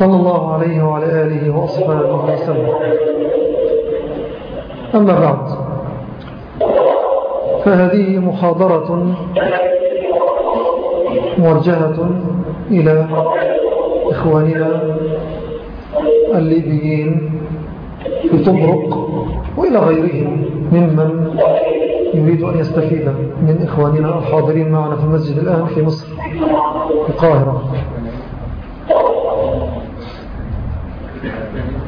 صلى الله عليه وعلى آله وأصحابه وسلم. أما بعد فهذه محاضرة موجهة إلى إخواننا الليبيين في طبرق وإلى غيرهم ممن يريد أن يستفيد من إخواننا الحاضرين معنا في المسجد الآن في مصر في القاهرة.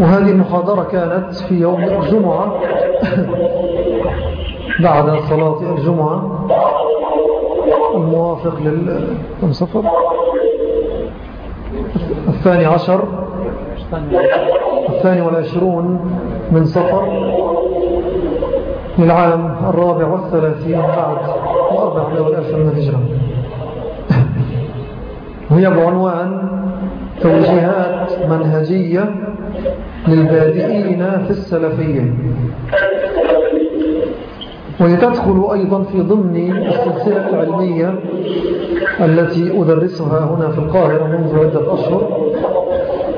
وهذه المحاضرة كانت في يوم الجمعة. بعد صلاة الجمعة. الموافق للمصفر الثاني عشر. الثاني والعشرون من صفر. للعام الرابع والثلاثين بعد وأربع والألف من الهجرة. وهي بعنوان توجيهات منهجية للبادئين في السلفية. وتدخل أيضا في ضمن السلسلة العلمية التي أدرسها هنا في القاهرة منذ عدة أشهر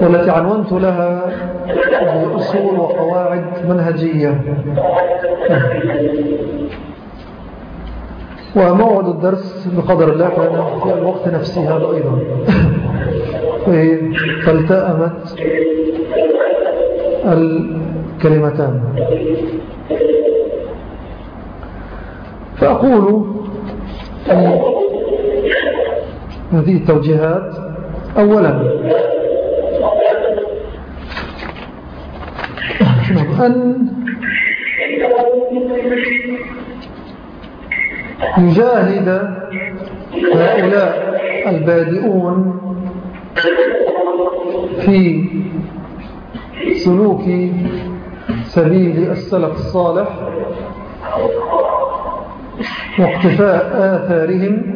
والتي عنونت لها بأصول وقواعد منهجية. وموعد الدرس بقدر الله كان في الوقت نفسه هذا أيضا. فالتأمت الكلمتان. فأقول هذه التوجيهات أولا. أن يجاهد هؤلاء البادئون في سلوك سبيل السلف الصالح واقتفاء آثارهم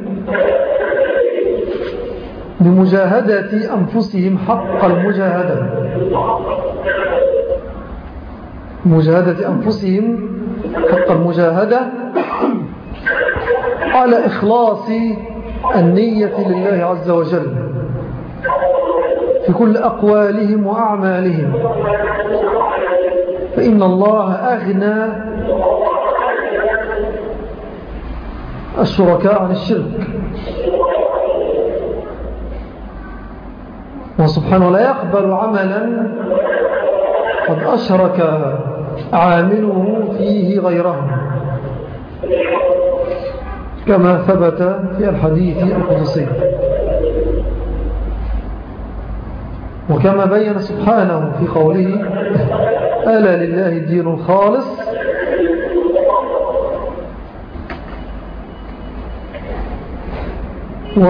بمجاهدة أنفسهم حق المجاهدة. مجاهدة أنفسهم حق المجاهدة على إخلاص النية لله عز وجل. في كل أقوالهم وأعمالهم. فإن الله أغنى الشركاء عن الشرك. وسبحانه لا يقبل عملا قد أشرك عامله فيه غيره. كما ثبت في الحديث القدسي. وكما بين سبحانه في قوله ألا لله الدين الخالص؟ و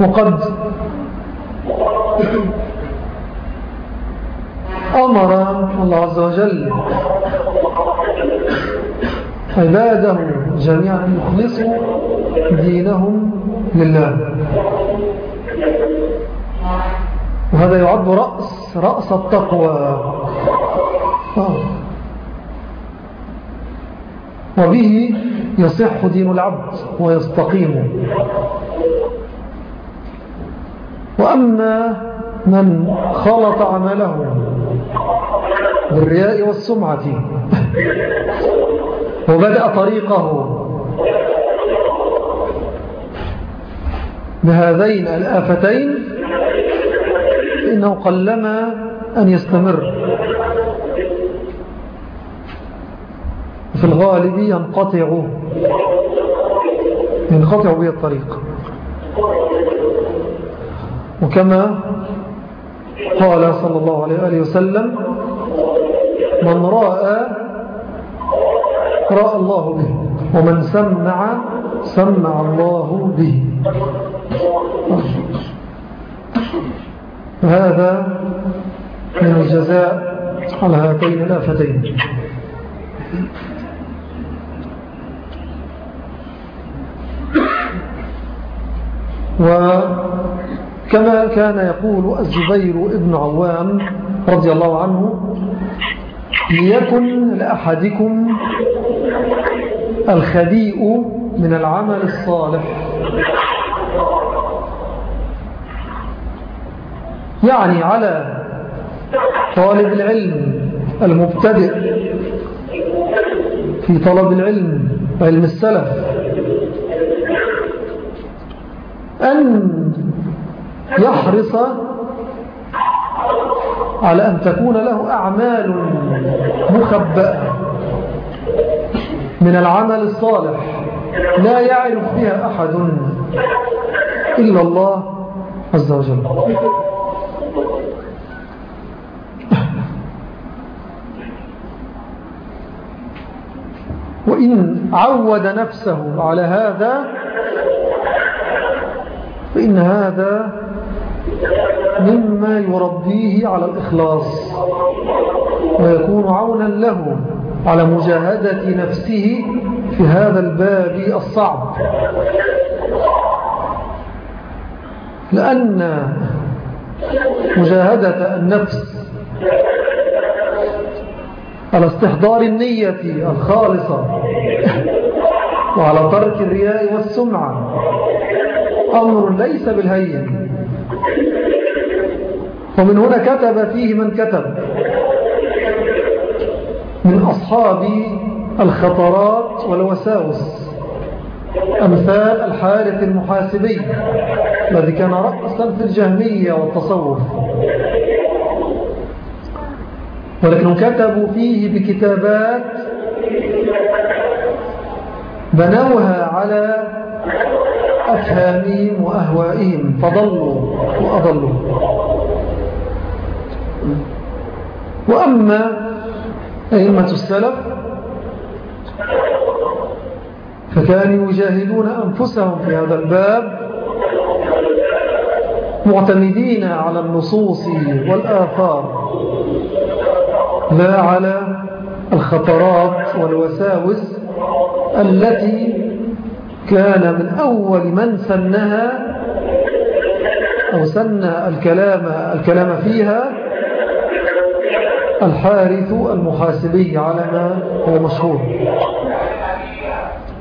وقد أمر الله عز وجل عباده جميعا يخلصوا دينهم لله وهذا يعد رأس رأس التقوى. وبه يصح دين العبد ويستقيم. وأما من خلط عمله بالرياء والسمعة وبدأ طريقه بهذين الآفتين إنه قلما أن يستمر. في الغالب ينقطع. ينقطع به الطريق وكما قال صلى الله عليه وسلم من رأى رأى الله به ومن سمع سمع الله به. هذا من الجزاء على هاتين الآفتين. وكما كان يقول الزبير ابن عوام رضي الله عنه ليكن لأحدكم الخبيء من العمل الصالح. يعني على طالب العلم المبتدئ في طلب العلم علم السلف. أن يحرص على أن تكون له أعمال مخبأة من العمل الصالح لا يعرف بها أحد. إلا الله عز وجل. وإن عود نفسه على هذا فإن هذا مما يربيه على الإخلاص ويكون عونا له على مجاهدة نفسه في هذا الباب الصعب. لأن مجاهدة النفس على استحضار النية الخالصة وعلى ترك الرياء والسمعة أمر ليس بالهين. ومن هنا كتب فيه من كتب من أصحاب الخطرات والوساوس. أمثال الحارث المحاسبي الذي كان رأسا في الجهمية والتصوف. ولكنهم كتبوا فيه بكتابات بنوها على أفهامهم وأهوائهم. فضلوا وأضلوا. وأما أئمة السلف فكانوا يجاهدون أنفسهم في هذا الباب معتمدين على النصوص والآثار لا على الخطرات والوساوس التي كان من أول من سنها أو سن الكلام, الكلام فيها الحارث المحاسبي على ما هو مشهور.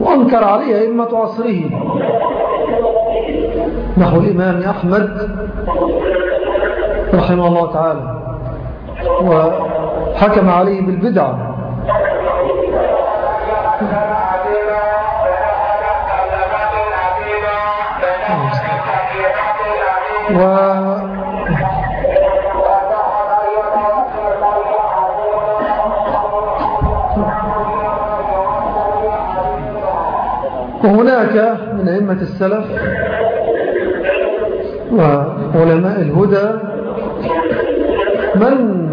وأنكر عليه أئمة عصره نحو الإمام أحمد رحمه الله تعالى وحكم عليه بالبدعة و وهناك من أئمة السلف وعلماء الهدى من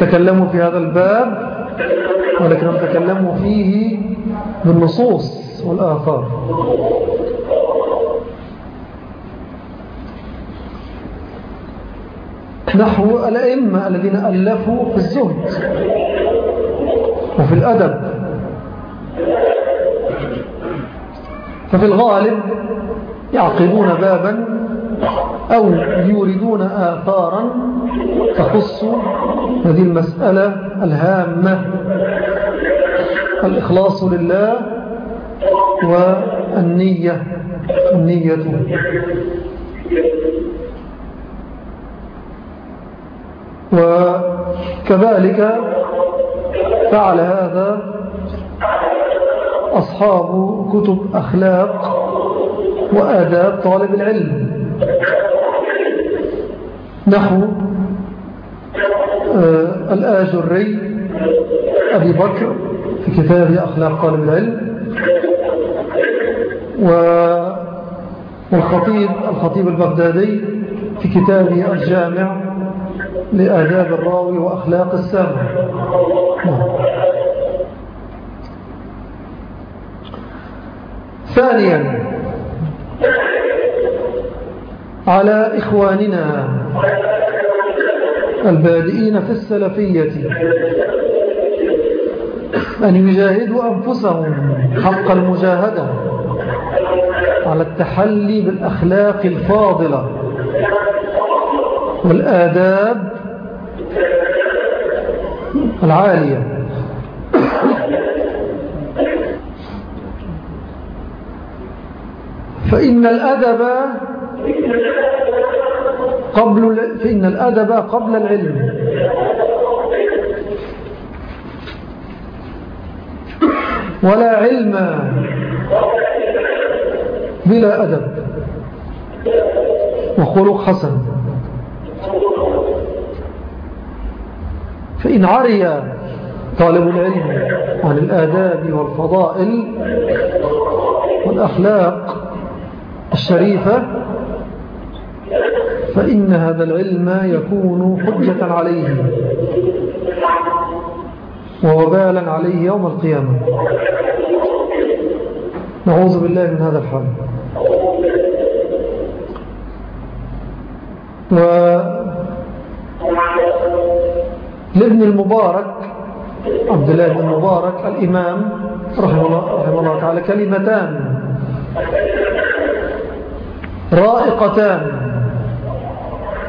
تكلموا في هذا الباب ولكنهم تكلموا فيه بالنصوص والآثار. نحو الأئمة الذين ألفوا في الزهد وفي الأدب. ففي الغالب يعقبون بابا أو يوردون آثارا تخص هذه المسألة الهامة. الإخلاص لله والنية النية. وكذلك فعل هذا أصحاب كتب أخلاق وآداب طالب العلم. نحو آه، الآجري أبي بكر في كتاب أخلاق طالب العلم والخطيب الخطيب البغدادي في كتابه الجامع لآداب الراوي وأخلاق السامع. ثانيا على إخواننا البادئين في السلفية أن يجاهدوا أنفسهم حق المجاهدة على التحلي بالأخلاق الفاضلة والآداب العالية. فإن الأدب قبل فإن الأدب قبل العلم. ولا علم بلا أدب. وخلق حسن. فإن عري طالب العلم عن الآداب والفضائل والأخلاق الشريفة فإن هذا العلم يكون حجة عليه ووبالا عليه يوم القيامة. نعوذ بالله من هذا الحال. و لابن المبارك عبد الله بن المبارك الإمام رحمه الله, رحمه الله تعالى كلمتان. رائقتان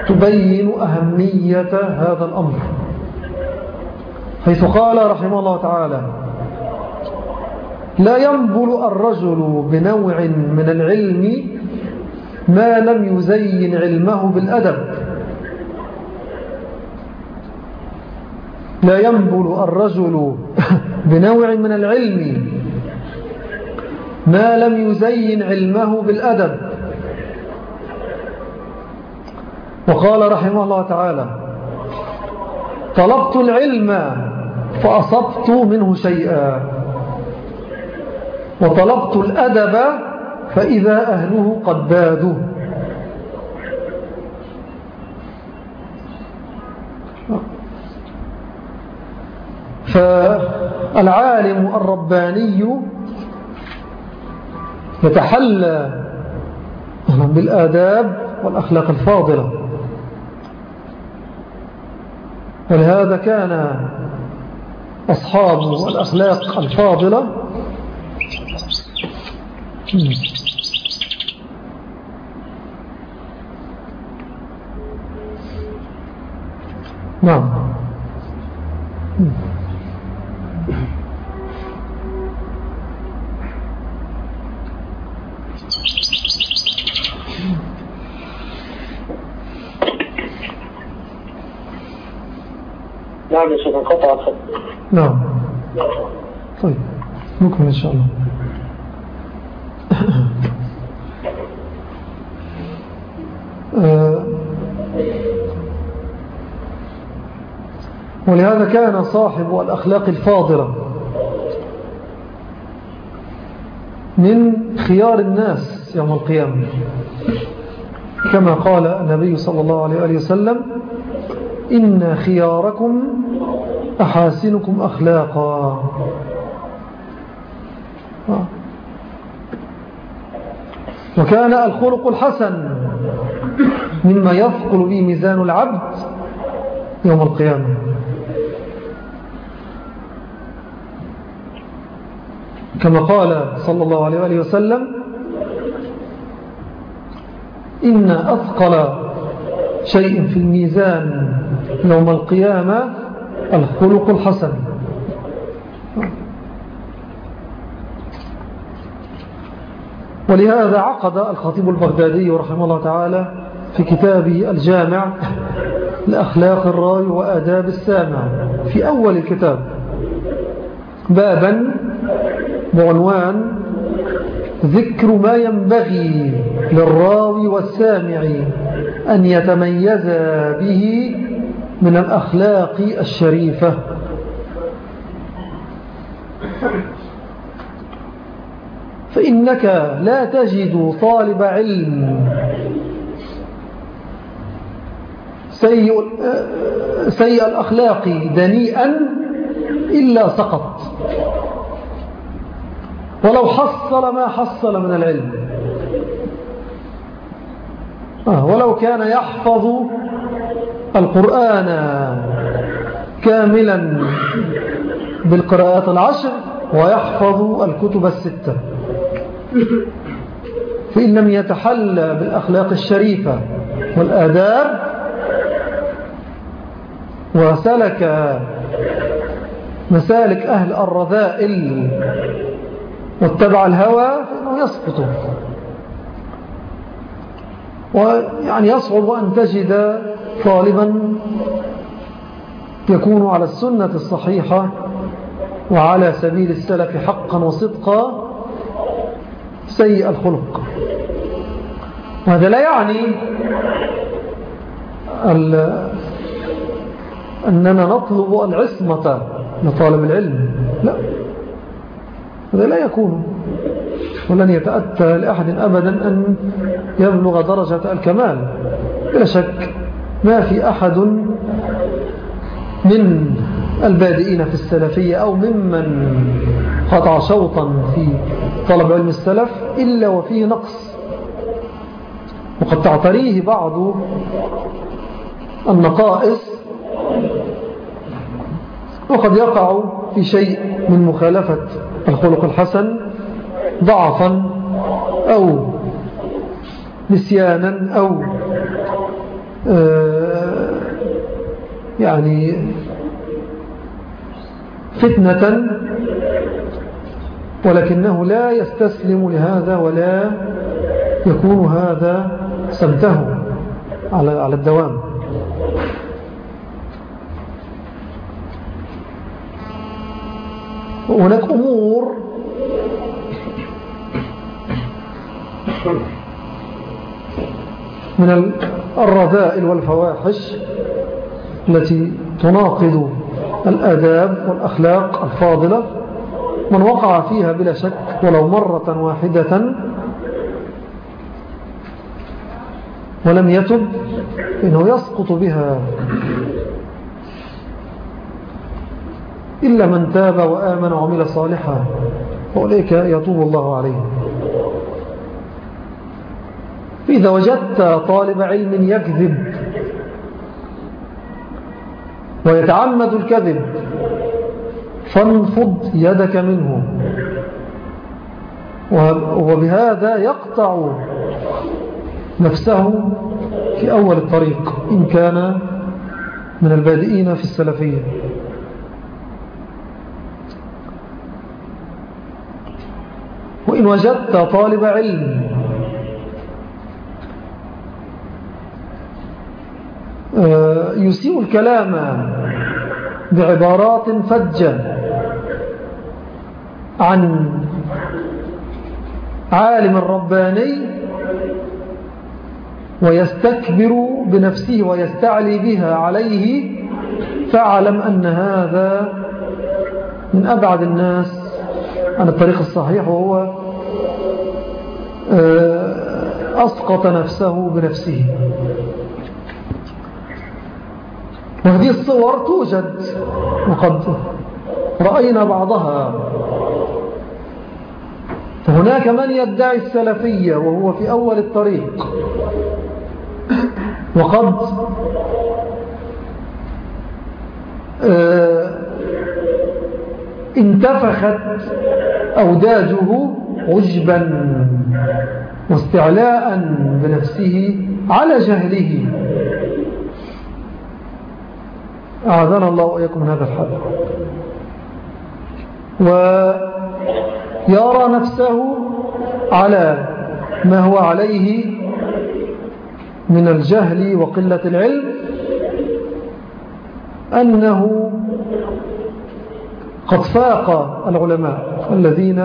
تبين أهمية هذا الأمر. حيث قال رحمه الله تعالى لا ينبل الرجل بنوع من العلم ما لم يزين علمه بالأدب. لا ينبل الرجل بنوع من العلم ما لم يزين علمه بالأدب. وقال رحمه الله تعالى طلبت العلم فأصبت منه شيئا وطلبت الأدب فإذا أهله قد بادوا. فالعالم الرباني يتحلى بالآداب والأخلاق الفاضلة. ولهذا كان أصحاب الأخلاق الفاضلة. نعم. انقطع الخط نعم. طيب نكمل إن شاء الله. آه، ولهذا كان صاحب الأخلاق الفاضلة من خيار الناس يوم القيامة. كما قال النبي صلى الله عليه وسلم إن خياركم أحاسنكم أخلاقا. وكان الخلق الحسن مما يثقل به ميزان العبد يوم القيامة. كما قال صلى الله عليه وآله وسلم إن أثقل شيء في الميزان يوم القيامة الخلق الحسن. ولهذا عقد الخطيب البغدادي رحمه الله تعالى في كتابه الجامع لأخلاق الراي وآداب السامع في أول الكتاب. بابا بعنوان ذكر ما ينبغي للراوي والسامع أن يتميز به من الأخلاق الشريفة. فإنك لا تجد طالب علم. سيء, سيء الأخلاق دنيئا إلا سقط. ولو حصل ما حصل من العلم. آه، ولو كان يحفظ القرآن كاملا بالقراءات العشر ويحفظ الكتب الستة. فإن لم يتحلى بالأخلاق الشريفة والآداب وسلك مسالك أهل الرذائل واتبع الهوى فإنه يسقط. ويعني يصعب أن تجد طالبا يكون على السنة الصحيحة وعلى سبيل السلف حقا وصدقا سيء الخلق. وهذا لا يعني أننا نطلب العصمة لطالب العلم لا. هذا لا يكون. ولن يتأتى لأحد أبدا أن يبلغ درجة الكمال. بلا شك ما في أحد من البادئين في السلفية أو ممن قطع شوطا في طلب علم السلف إلا وفيه نقص. وقد تعتريه بعض النقائص وقد يقع في شيء من مخالفة الخلق الحسن ضعفا أو نسيانا أو آه، يعني فتنة ولكنه لا يستسلم لهذا ولا يكون هذا سمته على الدوام. هناك أمور. من الرذائل والفواحش التي تناقض الآداب والأخلاق الفاضلة. من وقع فيها بلا شك ولو مرة واحدة ولم يتب إنه يسقط بها. إلا من تاب وآمن وعمل صالحا وأولئك يتوب الله عليه. إذا وجدت طالب علم يكذب ويتعمد الكذب فانفض يدك منه. وبهذا يقطع نفسه في أول الطريق إن كان من البادئين في السلفية. وإن وجدت طالب علم. آه، يسيء الكلام بعبارات فجة عن عالم رباني ويستكبر بنفسه ويستعلي بها عليه فاعلم أن هذا من أبعد الناس عن الطريق الصحيح وهو آه، أسقط نفسه بنفسه. وهذه الصور توجد وقد رأينا بعضها. فهناك من يدعي السلفية وهو في أول الطريق. وقد آه، انتفخت أوداجه عجبا واستعلاء بنفسه على جهله. أعاذنا الله وإياكم من هذا الحال ويرى نفسه على ما هو عليه من الجهل وقلة العلم أنه قد فاق العلماء الذين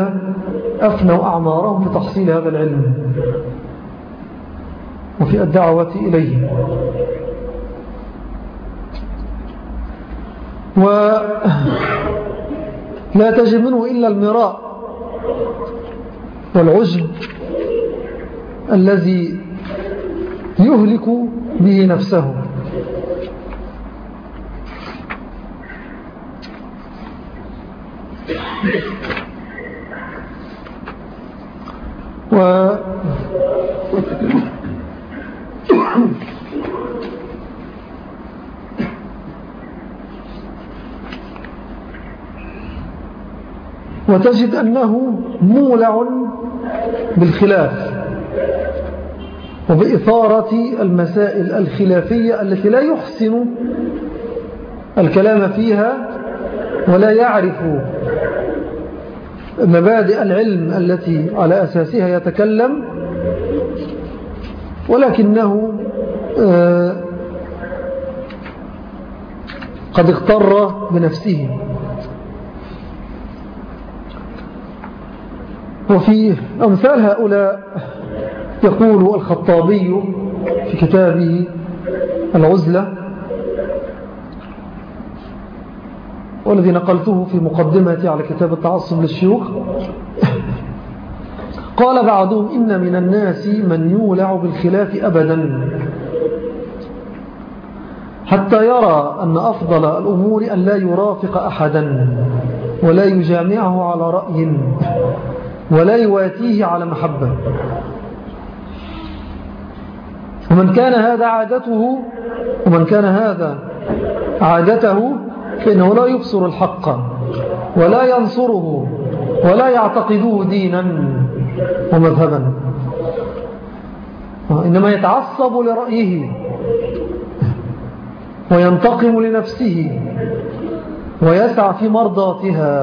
أفنوا أعمارهم في تحصيل هذا العلم وفي الدعوة إليه. ولا تجد منه إلا المراء والعجب الذي يهلك به نفسه. و وتجد أنه مولع بالخلاف وبإثارة المسائل الخلافية التي لا يحسن الكلام فيها ولا يعرف مبادئ العلم التي على أساسها يتكلم ولكنه آه، قد اغتر بنفسه. وفي أمثال هؤلاء يقول الخطابي في كتابه العزلة والذي نقلته في مقدمتي على كتاب التعصب للشيوخ. قال بعضهم إن من الناس من يولع بالخلاف أبدا. حتى يرى أن أفضل الأمور أن لا يرافق أحدا ولا يجامعه على رأي ولا يواتيه على محبة. ومن كان هذا عادته ومن كان هذا عادته فإنه لا يبصر الحق ولا ينصره ولا يعتقده دينا ومذهبا. إنما يتعصب لرأيه وينتقم لنفسه ويسعى في مرضاتها.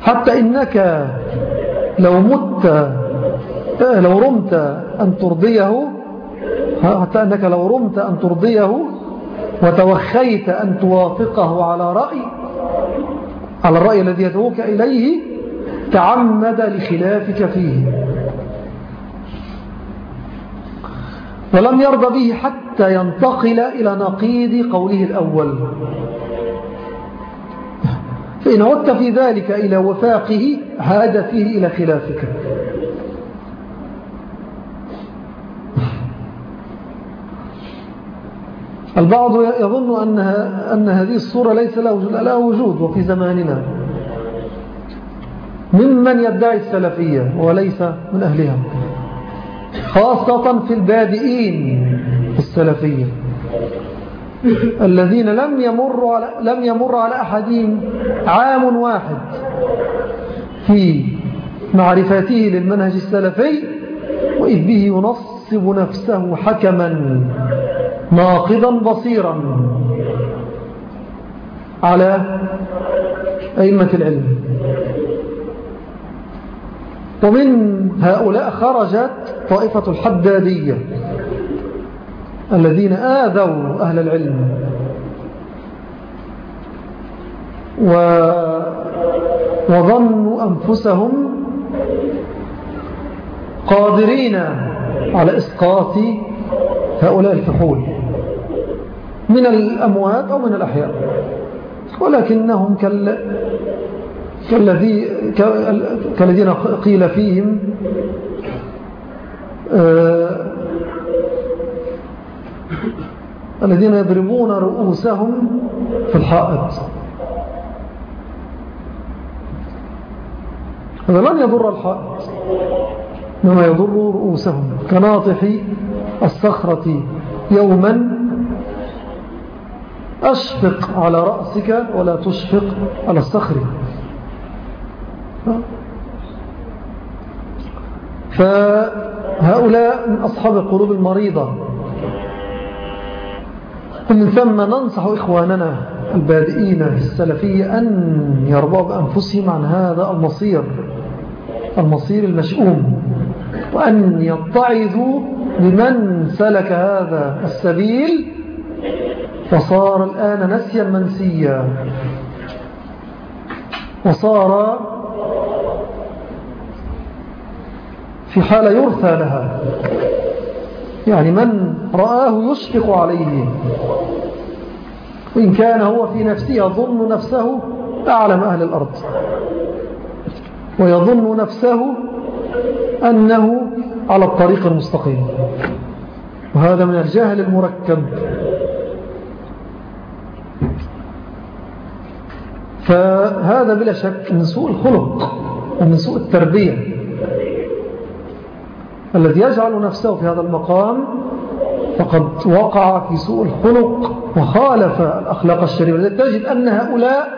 حتى إنك لو مت لو رمت أن ترضيه حتى أنك لو رمت أن ترضيه وتوخيت أن توافقه على رأي على الرأي الذي يدعوك إليه تعمد لخلافك فيه. ولم يرضى به حتى ينتقل إلى نقيض قوله الأول. فإن عدت في ذلك إلى وفاقه هاد فيه إلى خلافك. البعض يظن أنها أن هذه الصورة ليس لها وجود وفي زماننا. ممن يدعي السلفية وليس من أهلها. خاصة في البادئين في السلفية. الذين لم يمر على, لم يمر على أحدهم عام واحد في معرفته للمنهج السلفي وإذ به ينصب نفسه حكما. ناقضا بصيرا. على أئمة العلم. ومن هؤلاء خرجت طائفة الحدادية الذين آذوا أهل العلم. و وظنوا أنفسهم قادرين على إسقاط هؤلاء الفحول. من الأموات أو من الأحياء. ولكنهم كالذي كالذين قيل فيهم آه الذين يضربون رؤوسهم في الحائط. هذا لن يضر الحائط إنما يضر رؤوسهم. كناطح الصخرة يوما أشفق على رأسك ولا تشفق على الصخر فهؤلاء من أصحاب القلوب المريضة. ومن ثم ننصح إخواننا البادئين في السلفية أن يرضوا بأنفسهم عن هذا المصير المصير المشؤوم وأن يتعظوا بمن سلك هذا السبيل وصار الآن نسيا منسيا. وصار في حالة يرثى لها. يعني من رآه يشفق عليه. وإن كان هو في نفسه يظن نفسه أعلم أهل الأرض. ويظن نفسه أنه على الطريق المستقيم. وهذا من الجهل المركب. فهذا بلا شك من سوء الخلق ومن سوء التربية. الذي يجعل نفسه في هذا المقام فقد وقع في سوء الخلق وخالف الأخلاق الشريفة. تجد أن هؤلاء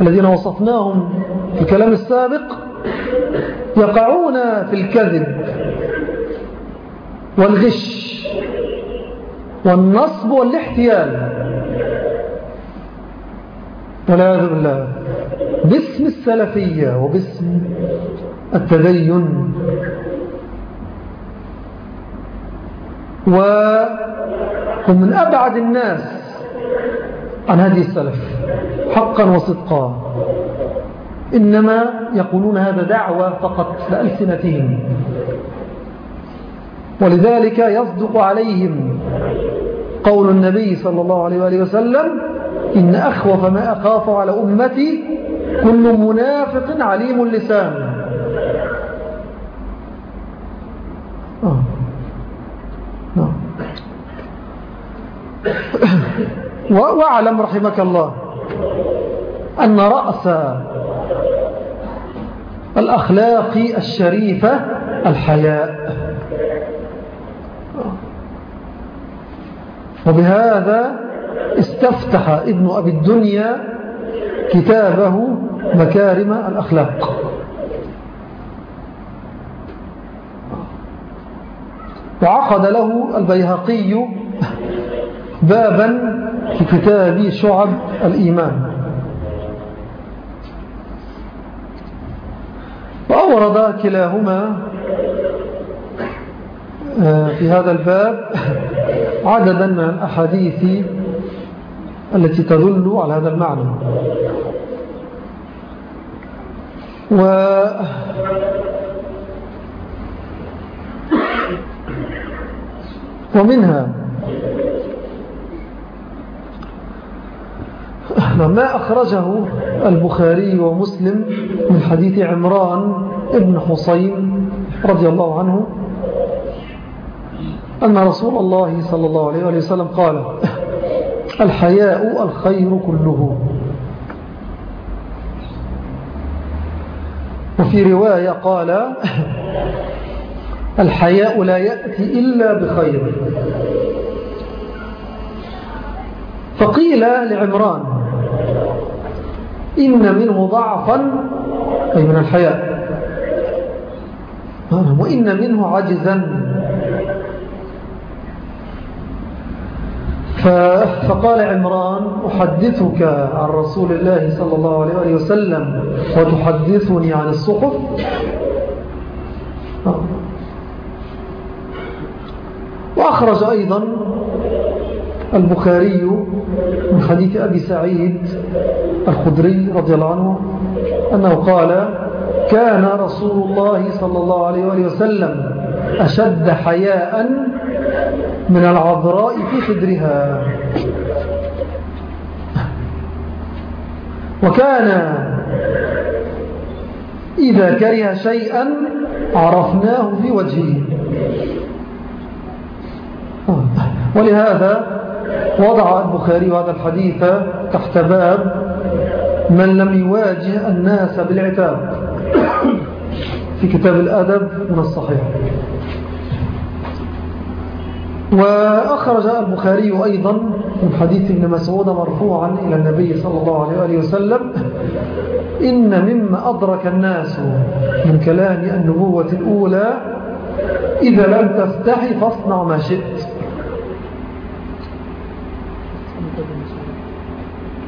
الذين وصفناهم في الكلام السابق يقعون في الكذب والغش والنصب والاحتيال. والعياذ بالله. باسم السلفية وباسم التدين. وهم من أبعد الناس عن هذه السلف حقا وصدقا. إنما يقولون هذا دعوة فقط لألسنتهم. ولذلك يصدق عليهم قول النبي صلى الله عليه وآله وسلم إن أخوف ما أخاف على أمتي كل منافق عليم اللسان آه. آه. وأعلم رحمك الله أن رأس الأخلاق الشريفة الحياء وبهذا استفتح ابن أبي الدنيا كتابه مكارم الأخلاق. وعقد له البيهقي بابا في كتاب شعب الإيمان. وأورد كلاهما آه، في هذا الباب عددا من الأحاديث التي تدل على هذا المعنى. و ومنها ما أخرجه البخاري ومسلم من حديث عمران ابن حسين رضي الله عنه أن رسول الله صلى الله عليه وسلم قال الحياء الخير كله. وفي رواية قال الحياء لا يأتي إلا بخير. فقيل لعمران إن منه ضعفا أي من الحياء. وإن منه عجزا. فقال عمران أحدثك عن رسول الله صلى الله عليه وسلم وتحدثني عن الصحف؟ وأخرج أيضا البخاري من حديث أبي سعيد الخدري رضي الله عنه أنه قال كان رسول الله صلى الله عليه وسلم أشد حياء من العذراء في خدرها وكان إذا كره شيئا عرفناه في وجهه. ولهذا وضع البخاري هذا الحديث تحت باب من لم يواجه الناس بالعتاب. في كتاب الأدب من الصحيح. وأخرج البخاري أيضا من حديث ابن مسعود مرفوعا إلى النبي صلى الله عليه وسلم إن مما أدرك الناس من كلام النبوة الأولى إذا لم تستحي فاصنع ما شئت.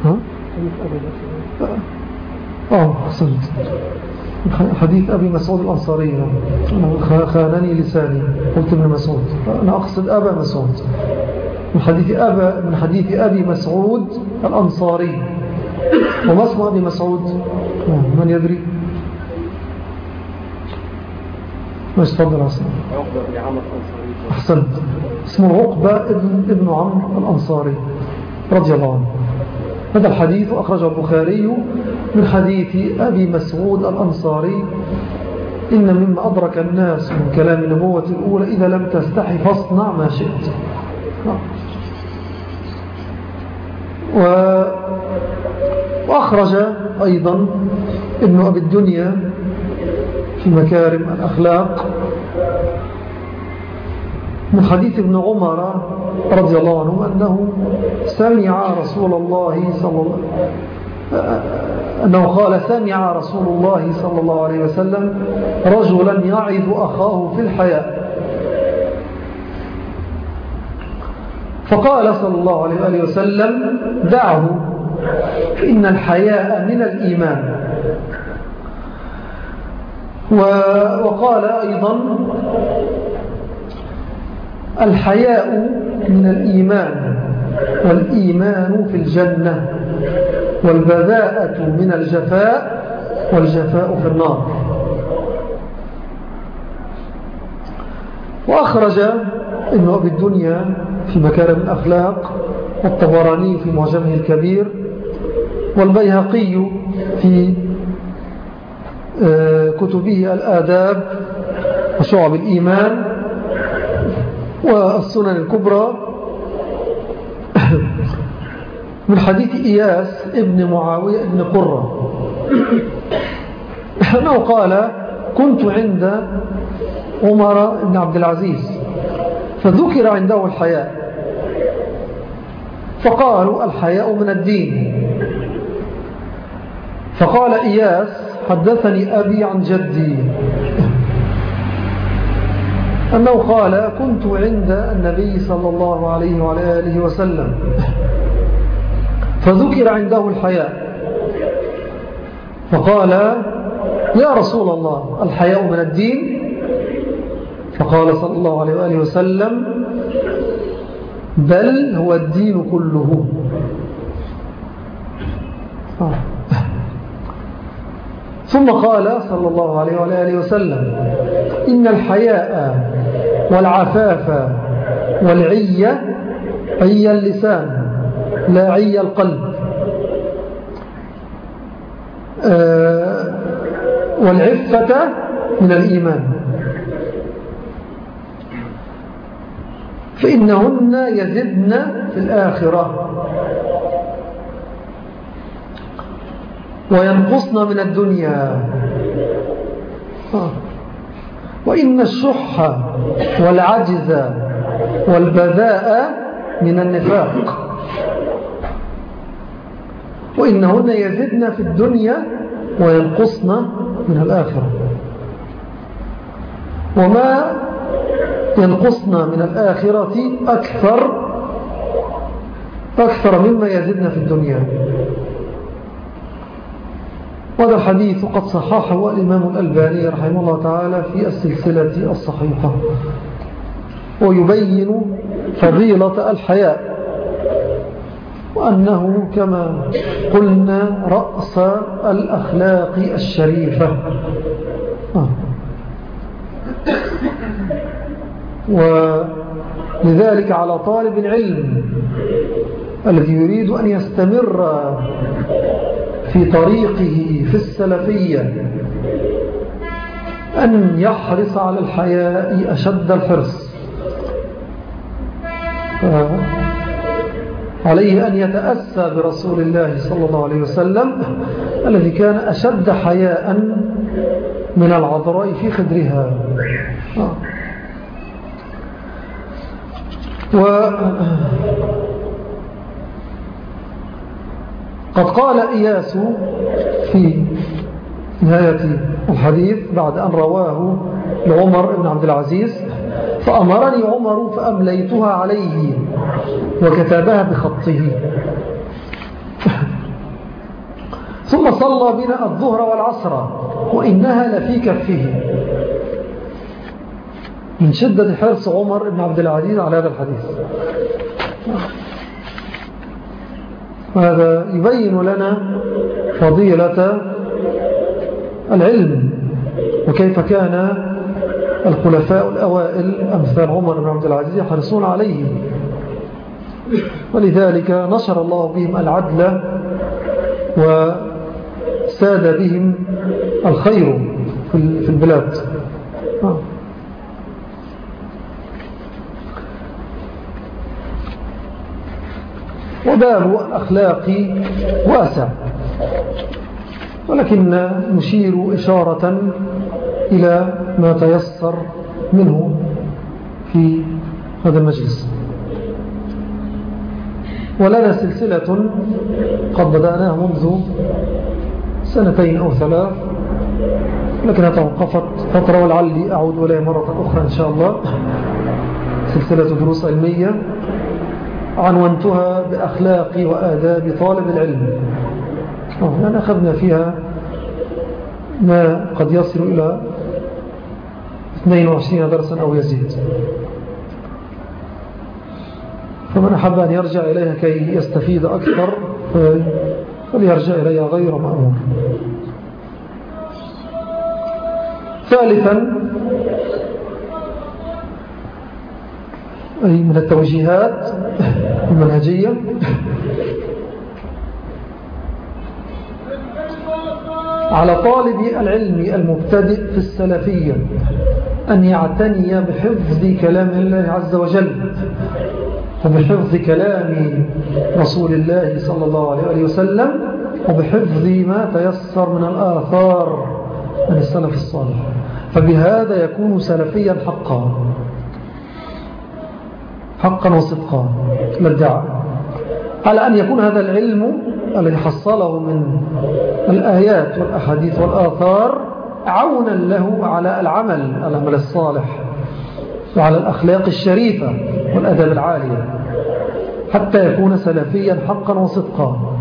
ها؟ أه؟ حسنت حديث أبي مسعود الأنصاري خانني لساني. قلت ابن مسعود. أنا أقصد أبا مسعود. من حديث, أبا من حديث أبي مسعود الأنصاري. وما اسم أبي مسعود؟ من يدري؟ ما يستفضل أصلا أحسنت. اسمه عقبة ابن, ابن عمرو الأنصاري. رضي الله عنه. هذا الحديث أخرجه البخاري من حديث أبي مسعود الأنصاري إن مما أدرك الناس من كلام النبوة الأولى إذا لم تستحي فاصنع ما شئت. وأخرج أيضا ابن أبي الدنيا في مكارم الأخلاق من حديث ابن عمر رضي الله عنه أنه سمع رسول الله صلى الله أنه قال سمع رسول الله صلى الله عليه وسلم رجلا يعظ أخاه في الحياة. فقال صلى الله عليه وسلم دعه فإن الحياء من الإيمان. وقال أيضا الحياء من الإيمان والإيمان في الجنة والبذاءة من الجفاء والجفاء في النار. وأخرج ابن أبي الدنيا في مكارم الأخلاق والطبراني في معجمه الكبير والبيهقي في آه، كتبه الآداب وشعب الإيمان والسنن الكبرى من حديث إياس ابن معاوية ابن قرة. أنه قال كنت عند عمر بن عبد العزيز فذكر عنده الحياء فقالوا الحياء من الدين. فقال إياس حدثني أبي عن جدي. أنه قال كنت عند النبي صلى الله عليه وعلى آله وسلم. فذكر عنده الحياء. فقال يا رسول الله الحياء من الدين؟ فقال صلى الله عليه وآله وسلم بل هو الدين كله. ثم قال صلى الله عليه وآله وسلم إن الحياء والعفاف والعية عي اللسان لا عي القلب. آه، والعفة من الإيمان. فإنهن يزدن في الآخرة. وينقصن من الدنيا. آه. وإن الشح والعجز والبذاء من النفاق. وإنهن يزدن في الدنيا وينقصن من الآخرة. وما ينقصن من الآخرة أكثر أكثر مما يزدنا في الدنيا. وهذا الحديث قد صححه الإمام الألباني رحمه الله تعالى في السلسلة الصحيحة ويبين فضيلة الحياء وأنه كما قلنا رأس الأخلاق الشريفة. ولذلك على طالب العلم الذي يريد أن يستمر في طريقه في السلفية أن يحرص على الحياء أشد الحرص. عليه أن يتأسى برسول الله صلى الله عليه وسلم الذي كان أشد حياء من العذراء في خدرها. و قد قال إياس في نهاية الحديث بعد أن رواه لعمر بن عبد العزيز فأمرني عمر فأمليتها عليه وكتبها بخطه. ثم صلى بنا الظهر والعصر وإنها لفي كفه. من شدة حرص عمر بن عبد العزيز على هذا الحديث. وهذا يبين لنا فضيلة العلم وكيف كان الخلفاء الأوائل أمثال عمر بن عبد العزيز يحرصون عليه ولذلك نشر الله بهم العدل وساد بهم الخير في البلاد آه. وباب الأخلاق واسع. ولكن نشير إشارة إلى ما تيسر منه في هذا المجلس. ولنا سلسلة قد بدأناها منذ سنتين أو ثلاث لكنها توقفت فترة ولعلي أعود إليها مرة أخرى إن شاء الله. سلسلة دروس علمية عنونتها بأخلاق وآداب طالب العلم. يعني أخذنا فيها ما قد يصل إلى 22 درسا أو يزيد. فمن أحب أن يرجع إليها كي يستفيد أكثر فليرجع إليها غير مأمور. ثالثا أي من التوجيهات المنهجية. على طالب العلم المبتدئ في السلفية أن يعتني بحفظ كلام الله عز وجل وبحفظ كلام رسول الله صلى الله عليه وسلم وبحفظ ما تيسر من الآثار من السلف الصالح. فبهذا يكون سلفيا حقا. حقا وصدقا. لا على أن يكون هذا العلم الذي حصله من الآيات والأحاديث والآثار عونا له على العمل العمل الصالح وعلى الأخلاق الشريفة والأدب العالية حتى يكون سلفيا حقا وصدقا.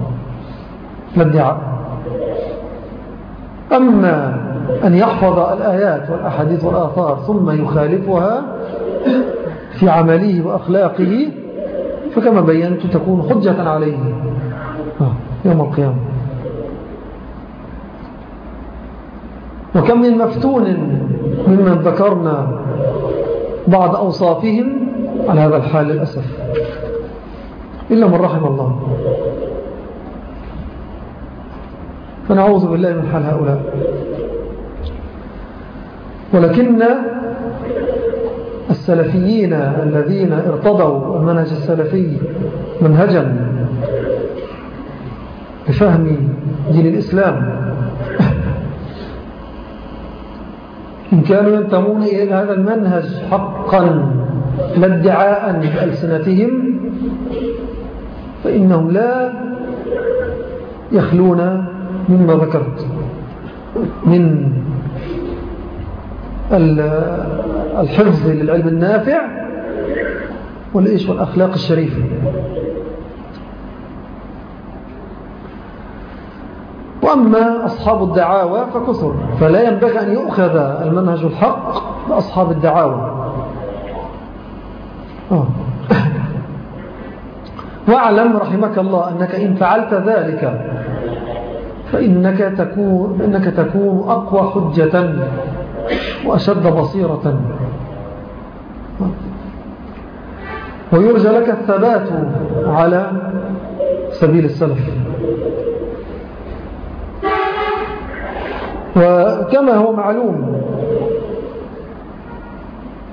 لا أما أن يحفظ الآيات والأحاديث والآثار ثم يخالفها في عمله وأخلاقه فكما بينت تكون حجة عليه. آه، يوم القيامة. وكم من مفتون ممن ذكرنا بعض أوصافهم على هذا الحال للأسف. إلا من رحم الله. فنعوذ بالله من حال هؤلاء. ولكن السلفيين الذين ارتضوا المنهج السلفي منهجا لفهم دين الإسلام. إن كانوا ينتمون إلى هذا المنهج حقا لا ادعاء بألسنتهم فإنهم لا يخلون مما ذكرت من الحفظ للعلم النافع والإيش والأخلاق الشريفة. وأما أصحاب الدعاوى فكثر فلا ينبغي أن يؤخذ المنهج الحق بأصحاب الدعاوى. آه. واعلم رحمك الله أنك إن فعلت ذلك فإنك تكون, إنك تكون أقوى حجة. وأشد بصيرة. ويرجى لك الثبات على سبيل السلف. وكما هو معلوم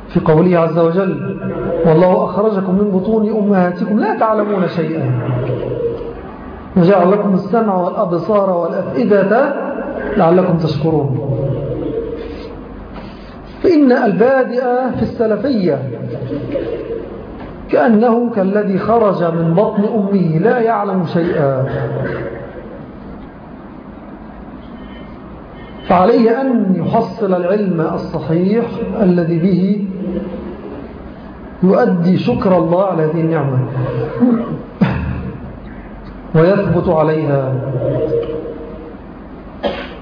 في قوله عز وجل والله أخرجكم من بطون أمهاتكم لا تعلمون شيئا وجعل لكم السمع والأبصار والأفئدة لعلكم تشكرون. فإن البادئ في السلفية كأنه كالذي خرج من بطن أمه لا يعلم شيئا. فعليه أن يحصل العلم الصحيح الذي به يؤدي شكر الله على هذه النعمة. ويثبت عليها.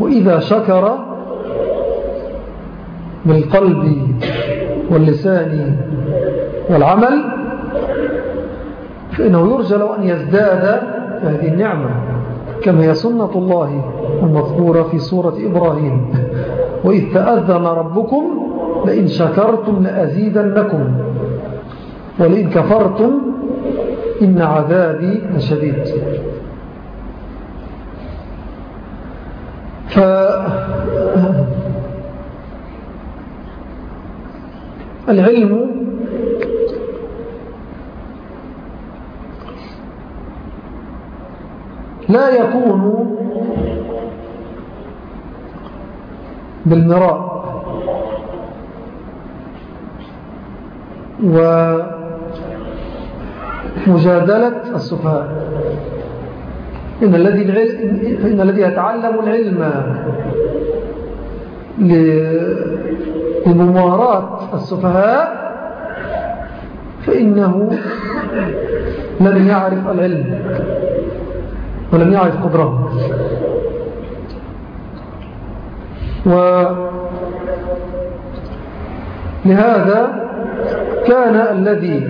وإذا شكر بالقلب واللسان والعمل فإنه يرجى أن يزداد هذه النعمة كما هي سنة الله المذكورة في سورة إبراهيم. وإذ تأذن ربكم لئن شكرتم لأزيدنكم ولئن كفرتم إن عذابي لشديد. ف العلم. لا يكون بالمراء. و مجادلة السفهاء. إن الذي إن الذي يتعلم العلم لمماراة السفهاء فإنه لم يعرف العلم ولم يعرف قدره. ولهذا كان الذي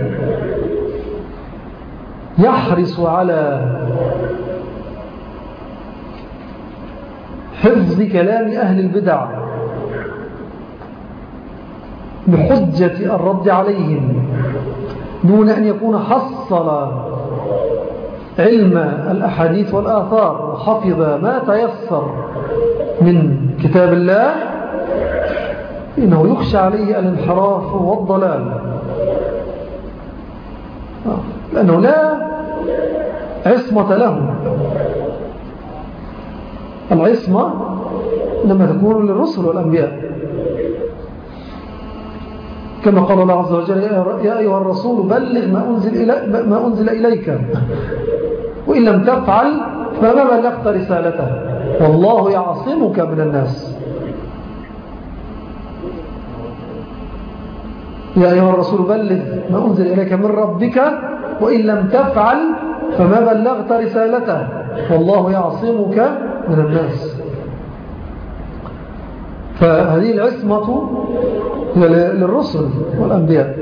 يحرص على حفظ كلام أهل البدع بحجة الرد عليهم دون أن يكون حصل علم الأحاديث والآثار وحفظ ما تيسر من كتاب الله إنه يخشى عليه الانحراف والضلال. لأنه لا عصمة له. العصمة لما تكون للرسل والأنبياء. كما قال الله عز وجل يا أيها الرسول بلغ ما أنزل, ما أنزل إليك. وإن لم تفعل فما بلغت رسالته. والله يعصمك من الناس. يا أيها الرسول بلغ ما أنزل إليك من ربك وإن لم تفعل فما بلغت رسالته. والله يعصمك من الناس. فهذه العصمة للرسل والأنبياء.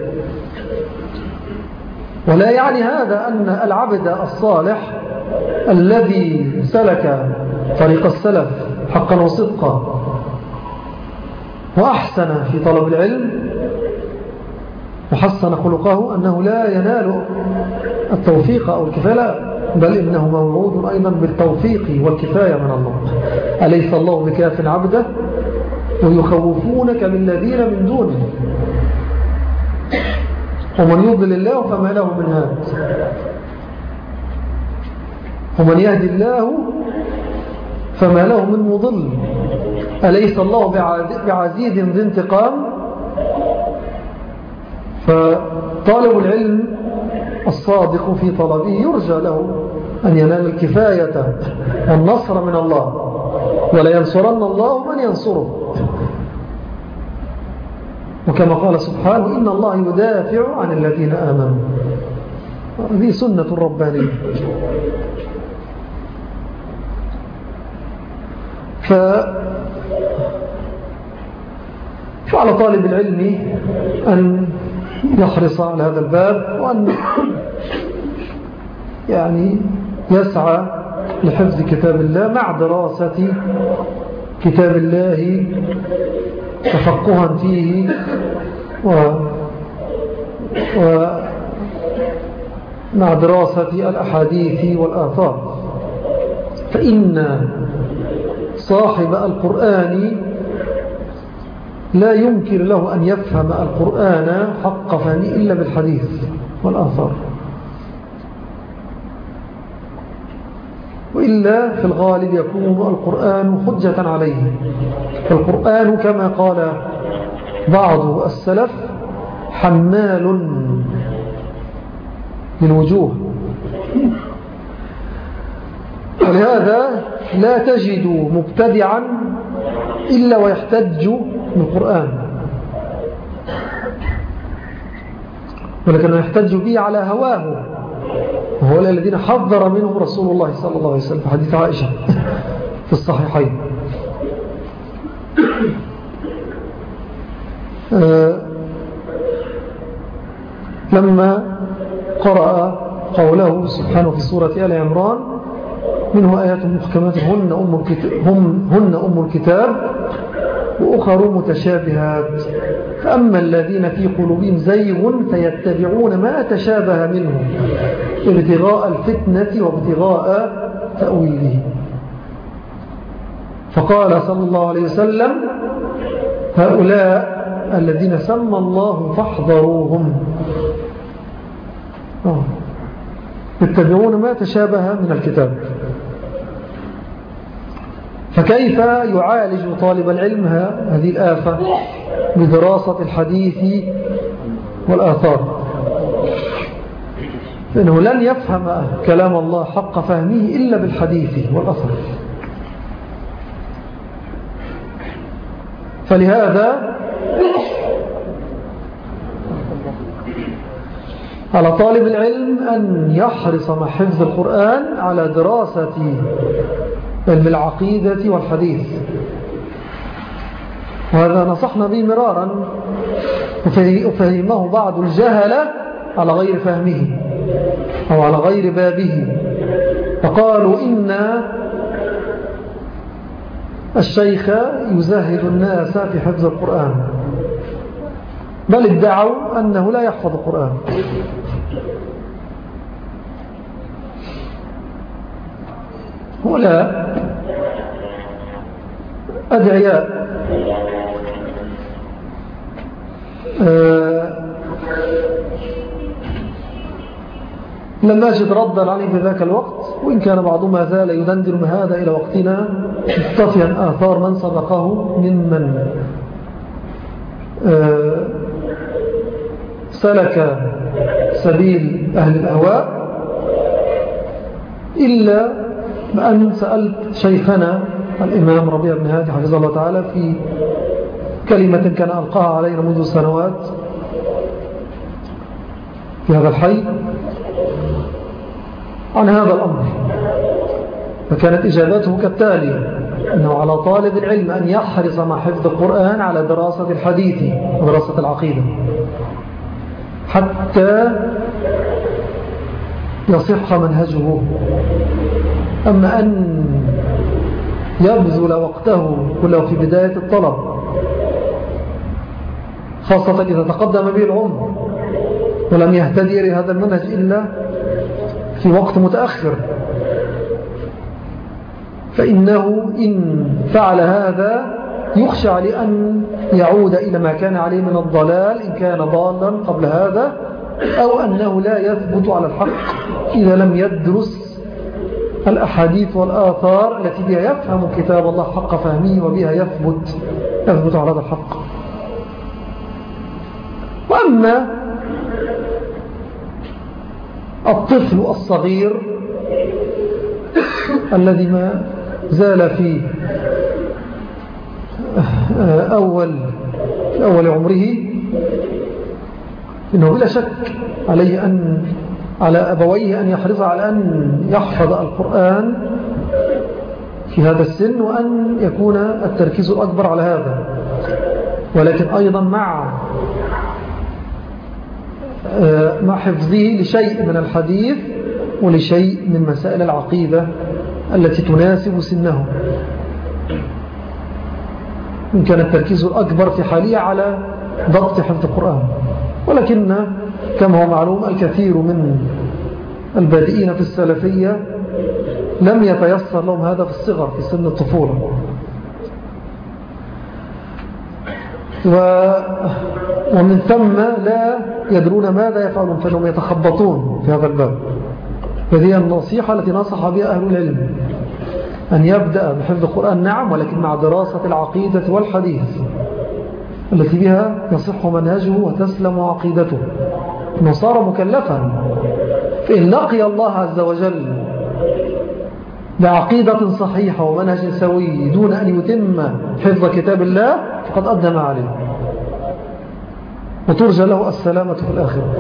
ولا يعني هذا أن العبد الصالح الذي سلك طريق السلف حقا وصدقا وأحسن في طلب العلم وحسن خلقه أنه لا ينال التوفيق أو الكفاية بل إنه موعود أيضا بالتوفيق والكفاية من الله. أليس الله بكاف عبده؟ ويخوفونك بالذين من دونه. ومن يضل الله فما له من هاد. ومن يهدي الله فما له من مضل. أليس الله بعزيز ذي انتقام؟ فطالب العلم الصادق في طلبه يرجى له أن ينال الكفاية والنصر من الله. ولا ينصرن الله من ينصره. وكما قال سبحانه إن الله يدافع عن الذين آمنوا. هذه سنة ربانية ف فعلى طالب العلم أن يحرص على هذا الباب وأن يعني يسعى لحفظ كتاب الله مع دراسة كتاب الله تفقها فيه و, و مع دراسة الأحاديث والآثار. فإن صاحب القرآن لا يمكن له أن يفهم القرآن حق فهمه إلا بالحديث والآثار. وإلا في الغالب يكون القرآن حجة عليه. فالقرآن كما قال بعض السلف حمال للوجوه ولهذا لا تجد مبتدعا إلا ويحتج بالقرآن. ولكنه يحتج به على هواه. وهو الذين حذر منهم رسول الله صلى الله عليه وسلم في حديث عائشة في الصحيحين. آه، لما قرأ قوله سبحانه في سورة آل عمران منه آيات محكمات هن أم الكتاب, هن أم الكتاب وأخر متشابهات. فأما الذين في قلوبهم زيغ فيتبعون ما تشابه منه ابتغاء الفتنة وابتغاء تأويله. فقال صلى الله عليه وسلم هؤلاء الذين سمى الله فاحذروهم. آه. يتبعون ما تشابه من الكتاب. فكيف يعالج طالب العلم هذه الآفة بدراسة الحديث والآثار؟ إنه لن يفهم كلام الله حق فهمه إلا بالحديث والأثر. فلهذا على طالب العلم أن يحرص مع حفظ القرآن على دراسة علم العقيدة والحديث. وهذا نصحنا به مرارا وفهمه بعض الجهلة على غير فهمه أو على غير بابه. فقالوا إن الشيخ يزهد الناس في حفظ القرآن. بل ادعوا أنه لا يحفظ القرآن. ولا أدعياء آه، لم نجد ردا عليه في ذاك الوقت وإن كان بعضهم ما زال يدندن هذا إلى وقتنا مستطيا آثار من سبقه ممن آه، سلك سبيل أهل الأهواء إلا بأن سألت شيخنا الإمام ربيع بن هادي حفظه الله تعالى في كلمة كان ألقاها علينا منذ سنوات في هذا الحي عن هذا الأمر فكانت إجابته كالتالي أنه على طالب العلم أن يحرص مع حفظ القرآن على دراسة الحديث ودراسة العقيدة حتى يصح منهجه. أما أن يبذل وقته كله في بداية الطلب خاصة إذا تقدم به العمر ولم يهتدي لهذا المنهج إلا في وقت متأخر. فإنه إن فعل هذا يخشى لأن يعود إلى ما كان عليه من الضلال إن كان ضالا قبل هذا أو أنه لا يثبت على الحق إذا لم يدرس الأحاديث والآثار التي بها يفهم كتاب الله حق فهمه وبها يثبت يثبت على هذا الحق. وأما الطفل الصغير الذي ما زال في أول, في أول عمره إنه بلا شك عليه أن على أبويه أن يحرص على أن يحفظ القرآن في هذا السن وأن يكون التركيز الأكبر على هذا. ولكن أيضا مع مع حفظه لشيء من الحديث ولشيء من مسائل العقيدة التي تناسب سنه. إن كان التركيز الأكبر في حالية على ضبط حفظ القرآن. ولكن كما هو معلوم؟ الكثير من البادئين في السلفية لم يتيسر لهم هذا في الصغر في سن الطفولة. و ومن ثم لا يدرون ماذا يفعلون فإنهم يتخبطون في هذا الباب. هذه النصيحة التي نصح بها أهل العلم. أن يبدأ بحفظ القرآن نعم ولكن مع دراسة العقيدة والحديث التي بها يصح منهجه وتسلم عقيدته. أنه صار مكلفا. فإن لقي الله عز وجل بعقيدة صحيحة ومنهج سوي دون أن يتم حفظ كتاب الله فقد أدى ما عليه. وترجى له السلامة في الآخرة.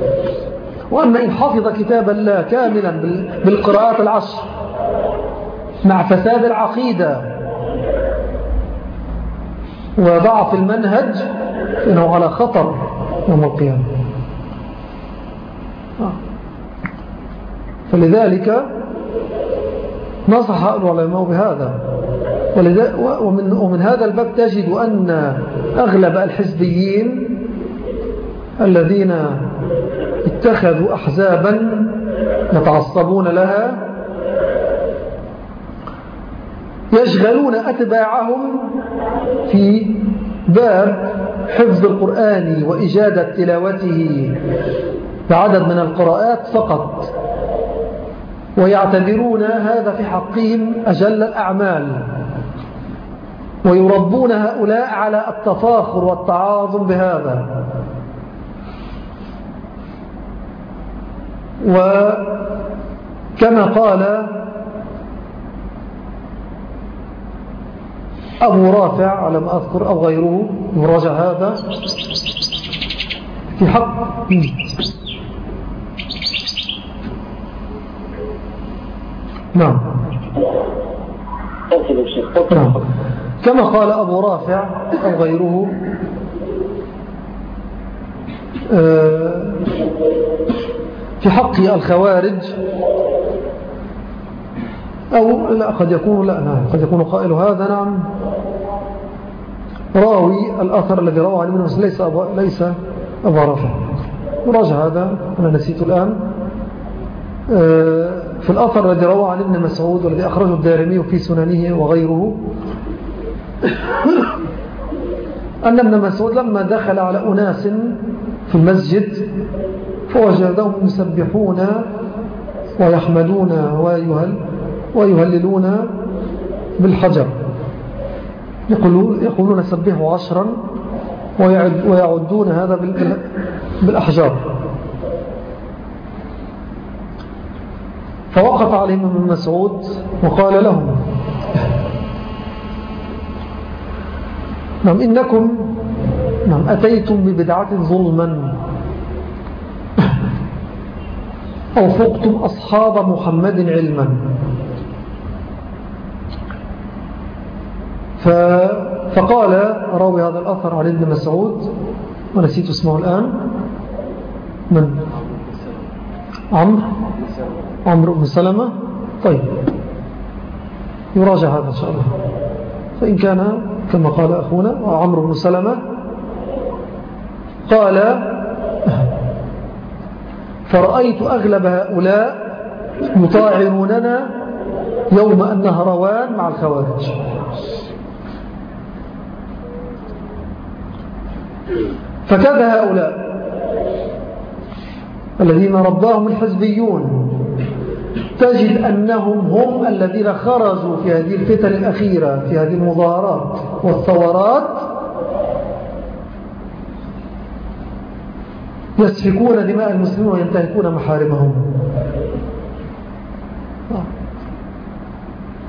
وأما إن حفظ كتاب الله كاملا بالقراءات العشر مع فساد العقيدة وضعف المنهج فإنه على خطر يوم القيامة. فلذلك نصح العلماء بهذا. ومن, ومن هذا الباب تجد أن أغلب الحزبيين الذين اتخذوا أحزابا يتعصبون لها يشغلون أتباعهم في باب حفظ القرآن وإجادة تلاوته بعدد من القراءات فقط. ويعتبرون هذا في حقهم أجل الأعمال. ويربون هؤلاء على التفاخر والتعاظم بهذا. وكما قال أبو رافع على ما أذكر أو غيره مراجع هذا في حق نعم. نعم. كما قال أبو رافع أو غيره آه، في حق الخوارج أو لا قد يكون لا نعم قد يكون قائل هذا نعم. راوي الأثر الذي روى عن ابن ليس أبا, ليس أبا رافع. مراجع هذا أنا نسيت الآن. آه، في الأثر الذي روى عن ابن مسعود والذي أخرجه الدارمي في سننه وغيره. أن ابن مسعود لما دخل على أناس في المسجد فوجدهم يسبحون ويحمدون ويهل ويهللون بالحجر. يقولون سبحوا عشرا ويعدون هذا بالأحجار. فوقف عليهم ابن مسعود وقال لهم نعم إنكم نعم أتيتم ببدعة ظلما أو فقتم أصحاب محمد علما. فقال راوي هذا الأثر عن ابن مسعود ونسيت اسمه الآن من؟ عمرو. عمرو بن سلمة. طيب. يراجع هذا إن شاء الله. فإن كان كما قال أخونا عمرو بن سلمة قال فرأيت أغلب هؤلاء يطاعنوننا يوم أن هروان مع الخوارج. فكذا هؤلاء الذين رباهم الحزبيون. تجد أنهم هم الذين خرجوا في هذه الفتن الأخيرة في هذه المظاهرات والثورات يسفكون دماء المسلمين وينتهكون محارمهم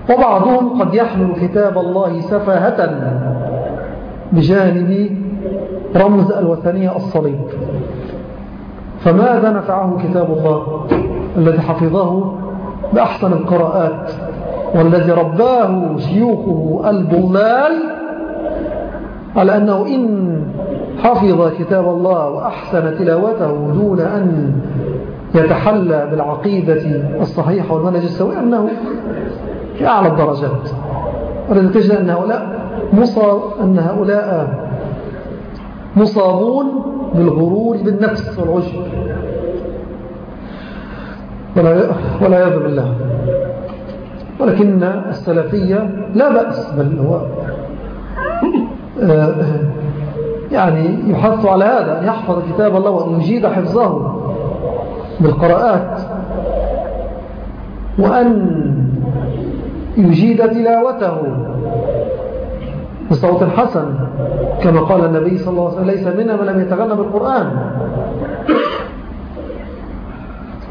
وبعضهم قد يحمل كتاب الله سفاهة بجانب رمز الوثنية الصليب. فماذا نفعه كتاب الله الذي حفظه بأحسن القراءات والذي رباه شيوخه البلال على أنه إن حفظ كتاب الله وأحسن تلاوته دون أن يتحلى بالعقيدة الصحيحة والمنهج السوي أنه في أعلى الدرجات. ولذلك تجد أن هؤلاء, مصاب أن هؤلاء مصابون بالغرور بالنفس والعجب. ولا يذب بالله ولكن السلفية لا بأس بل هو آه، يعني يحث على هذا أن يحفظ كتاب الله وأن يجيد حفظه بالقراءات. وأن يجيد تلاوته بصوت حسن كما قال النبي صلى الله عليه وسلم ليس منا من لم يتغنى بالقرآن.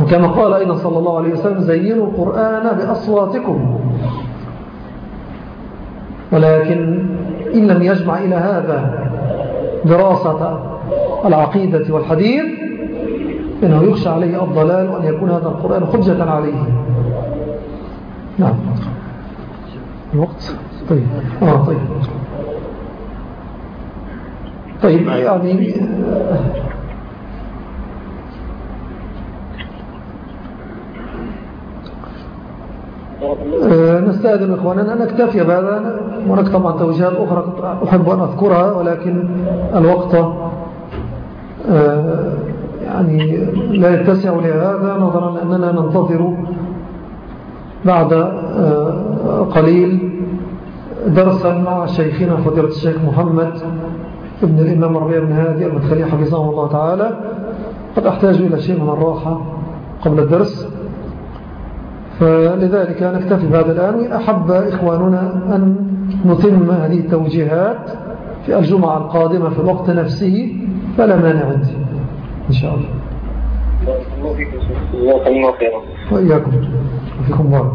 وكما قال أيضا صلى الله عليه وسلم زينوا القرآن بأصواتكم. ولكن إن لم يجمع إلى هذا دراسة العقيدة والحديث إنه يخشى عليه الضلال وأن يكون هذا القرآن حجة عليه. نعم. الوقت؟ طيب. آه طيب. طيب يعني نستأذن إخواننا أن نكتفي بهذا. هناك طبعا توجيهات أخرى أحب أن أذكرها ولكن الوقت آه، يعني لا يتسع لهذا نظرا أننا ننتظر بعد آه، قليل درسا مع شيخنا فضيلة الشيخ محمد ابن الإمام ربيع بن هادي المدخلي حفظه الله تعالى. قد أحتاج إلى شيء من الراحة قبل الدرس. فلذلك نكتفي بهذا الآن. أحب إخواننا أن نتم هذه التوجيهات في الجمعة القادمة في الوقت نفسه فلا مانع عندي. إن شاء الله. الله خيرا وإياكم. وفيكم بارك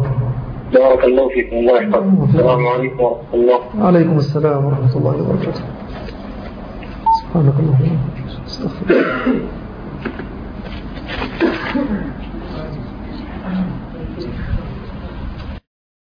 بارك الله فيكم. الله يحفظكم السلام عليكم ورحمة الله عليكم السلام ورحمة الله وبركاته. سبحانك اللهم استغفرك